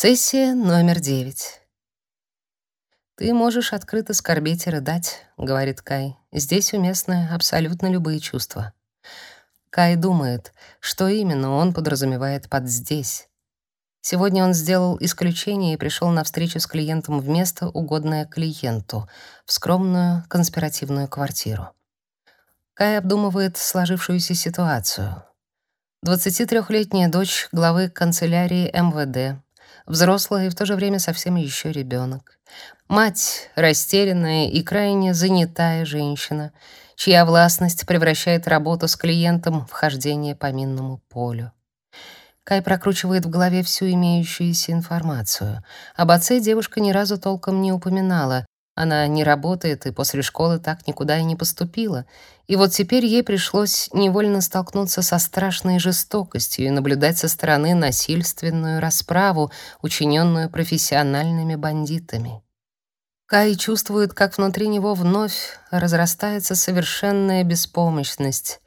Сессия номер девять. «Ты можешь открыто скорбеть и рыдать», — говорит Кай. «Здесь уместны абсолютно любые чувства». Кай думает, что именно он подразумевает под «здесь». Сегодня он сделал исключение и пришел на встречу с клиентом в место, угодное клиенту, в скромную конспиративную квартиру. Кай обдумывает сложившуюся ситуацию. 23-летняя дочь главы канцелярии МВД взрослая и в то же время совсем еще ребенок. Мать — растерянная и крайне занятая женщина, чья властность превращает работу с клиентом в хождение по минному полю. Кай прокручивает в голове всю имеющуюся информацию. Об отце девушка ни разу толком не упоминала, она не работает и после школы так никуда и не поступила. И вот теперь ей пришлось невольно столкнуться со страшной жестокостью и наблюдать со стороны насильственную расправу, учиненную профессиональными бандитами. Кай чувствует, как внутри него вновь разрастается совершенная беспомощность,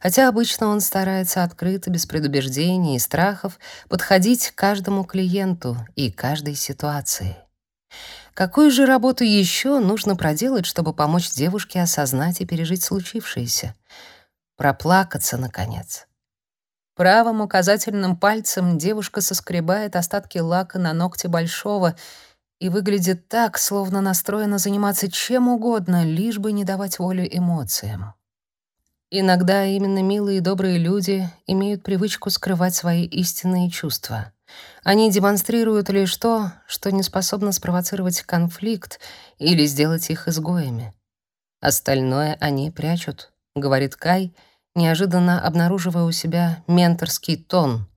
хотя обычно он старается открыто, без предубеждений и страхов, подходить к каждому клиенту и каждой ситуации. Какую же работу еще нужно проделать, чтобы помочь девушке осознать и пережить случившееся? Проплакаться, наконец. Правым указательным пальцем девушка соскребает остатки лака на ногте большого и выглядит так, словно настроена заниматься чем угодно, лишь бы не давать волю эмоциям. Иногда именно милые и добрые люди имеют привычку скрывать свои истинные чувства — они демонстрируют лишь то, что не способно спровоцировать конфликт или сделать их изгоями. Остальное они прячут, говорит Кай, неожиданно обнаруживая у себя менторский тон.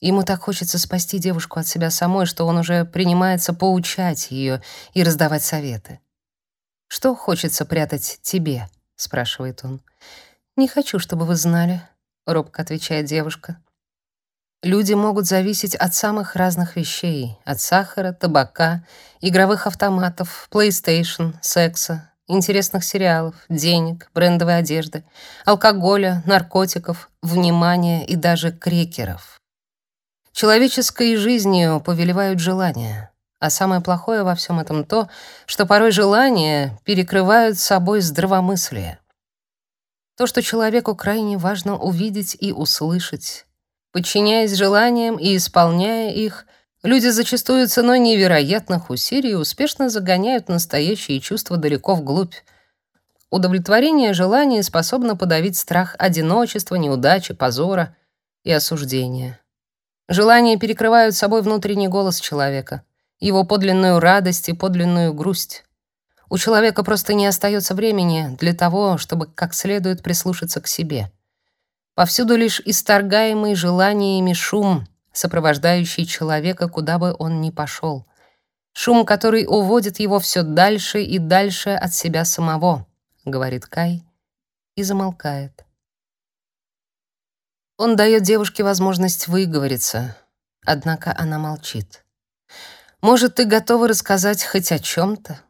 Ему так хочется спасти девушку от себя самой, что он уже принимается поучать ее и раздавать советы. Что хочется прятать тебе? спрашивает он. Не хочу, чтобы вы знали, робко отвечает девушка. Люди могут зависеть от самых разных вещей: от сахара, табака, игровых автоматов, PlayStation, секса, интересных сериалов, денег, брендовой одежды, алкоголя, наркотиков, внимания и даже крекеров. Человеческой жизнью повелевают желания. А самое плохое во всем этом то, что порой желания перекрывают собой здравомыслие. То, что человеку крайне важно увидеть и услышать, Подчиняясь желаниям и исполняя их, люди зачастую ценой невероятных усилий успешно загоняют настоящие чувства далеко вглубь. Удовлетворение желаний способно подавить страх одиночества, неудачи, позора и осуждения. Желания перекрывают собой внутренний голос человека, его подлинную радость и подлинную грусть. У человека просто не остается времени для того, чтобы как следует прислушаться к себе. Повсюду лишь исторгаемый желаниями шум, сопровождающий человека, куда бы он ни пошел. Шум, который уводит его все дальше и дальше от себя самого, говорит Кай и замолкает. Он дает девушке возможность выговориться, однако она молчит. Может, ты готова рассказать хоть о чем то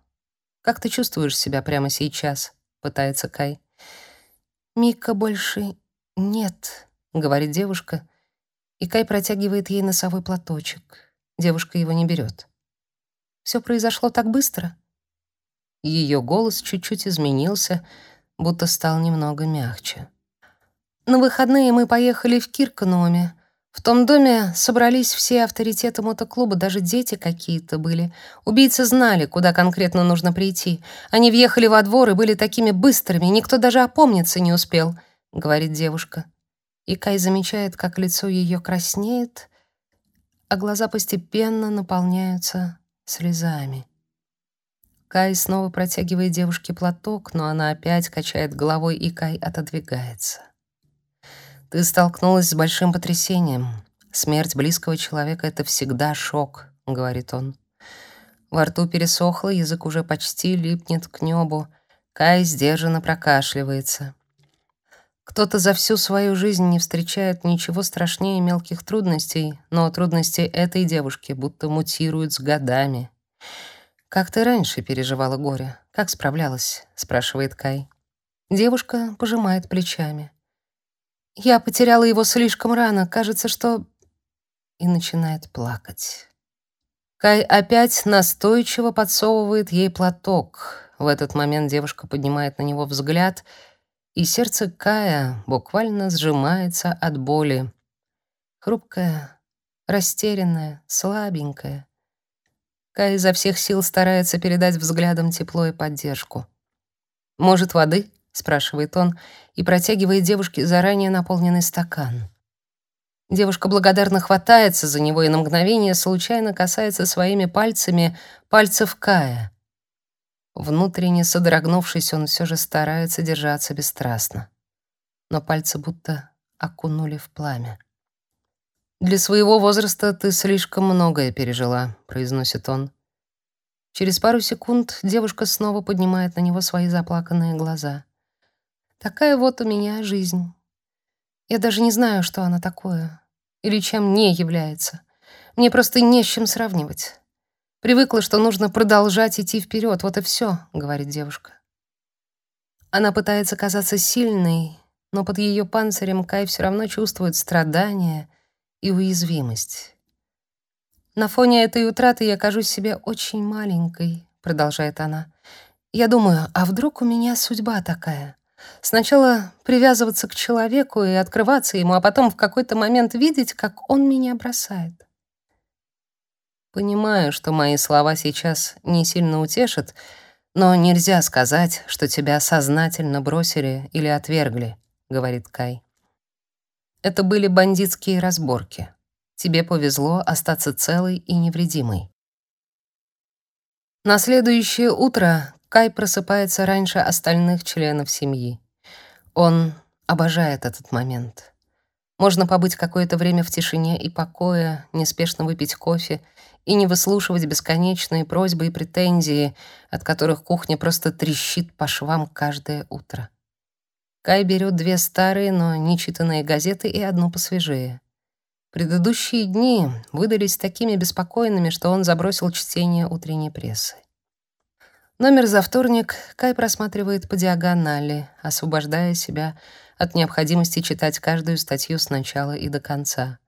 Как ты чувствуешь себя прямо сейчас? пытается Кай. Мика больше «Нет», — говорит девушка, и Кай протягивает ей носовой платочек. Девушка его не берет. «Все произошло так быстро?» Ее голос чуть-чуть изменился, будто стал немного мягче. «На выходные мы поехали в Киркономе. В том доме собрались все авторитеты мотоклуба, даже дети какие-то были. Убийцы знали, куда конкретно нужно прийти. Они въехали во двор и были такими быстрыми, никто даже опомниться не успел говорит девушка. И Кай замечает, как лицо ее краснеет, а глаза постепенно наполняются слезами. Кай снова протягивает девушке платок, но она опять качает головой, и Кай отодвигается. Ты столкнулась с большим потрясением. Смерть близкого человека это всегда шок, говорит он. Во рту пересохло, язык уже почти липнет к небу. Кай сдержанно прокашливается. Кто-то за всю свою жизнь не встречает ничего страшнее мелких трудностей, но трудности этой девушки будто мутируют с годами. «Как ты раньше переживала горе? Как справлялась?» — спрашивает Кай. Девушка пожимает плечами. «Я потеряла его слишком рано. Кажется, что...» И начинает плакать. Кай опять настойчиво подсовывает ей платок. В этот момент девушка поднимает на него взгляд, и сердце Кая буквально сжимается от боли. Хрупкая, растерянная, слабенькая. Кай изо всех сил старается передать взглядом тепло и поддержку. «Может, воды?» — спрашивает он и протягивает девушке заранее наполненный стакан. Девушка благодарно хватается за него и на мгновение случайно касается своими пальцами пальцев Кая. Внутренне содрогнувшись, он все же старается держаться бесстрастно. Но пальцы будто окунули в пламя. «Для своего возраста ты слишком многое пережила», — произносит он. Через пару секунд девушка снова поднимает на него свои заплаканные глаза. «Такая вот у меня жизнь. Я даже не знаю, что она такое или чем не является. Мне просто не с чем сравнивать. Привыкла, что нужно продолжать идти вперед, вот и все, говорит девушка. Она пытается казаться сильной, но под ее панцирем Кай все равно чувствует страдания и уязвимость. На фоне этой утраты я кажусь себе очень маленькой, продолжает она. Я думаю, а вдруг у меня судьба такая? Сначала привязываться к человеку и открываться ему, а потом в какой-то момент видеть, как он меня бросает. Понимаю, что мои слова сейчас не сильно утешат, но нельзя сказать, что тебя сознательно бросили или отвергли, говорит Кай. Это были бандитские разборки. Тебе повезло остаться целой и невредимой. На следующее утро Кай просыпается раньше остальных членов семьи. Он обожает этот момент. Можно побыть какое-то время в тишине и покое, неспешно выпить кофе и не выслушивать бесконечные просьбы и претензии, от которых кухня просто трещит по швам каждое утро. Кай берет две старые, но нечитанные газеты и одну посвежее. Предыдущие дни выдались такими беспокойными, что он забросил чтение утренней прессы. Номер за вторник Кай просматривает по диагонали, освобождая себя от необходимости читать каждую статью с начала и до конца.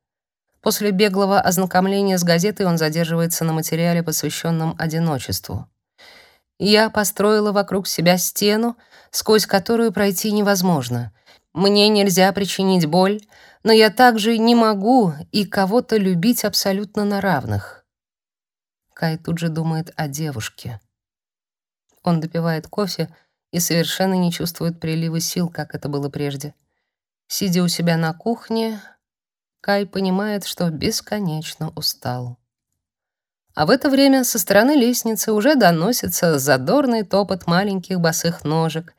После беглого ознакомления с газетой он задерживается на материале, посвященном одиночеству. «Я построила вокруг себя стену, сквозь которую пройти невозможно. Мне нельзя причинить боль, но я также не могу и кого-то любить абсолютно на равных». Кай тут же думает о девушке. Он допивает кофе и совершенно не чувствует прилива сил, как это было прежде. Сидя у себя на кухне, Кай понимает, что бесконечно устал. А в это время со стороны лестницы уже доносится задорный топот маленьких босых ножек.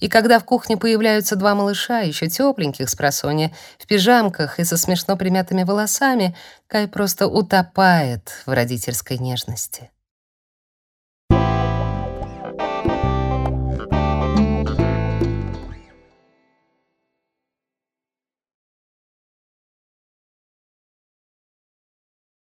И когда в кухне появляются два малыша, еще тепленьких с просонья, в пижамках и со смешно примятыми волосами, Кай просто утопает в родительской нежности.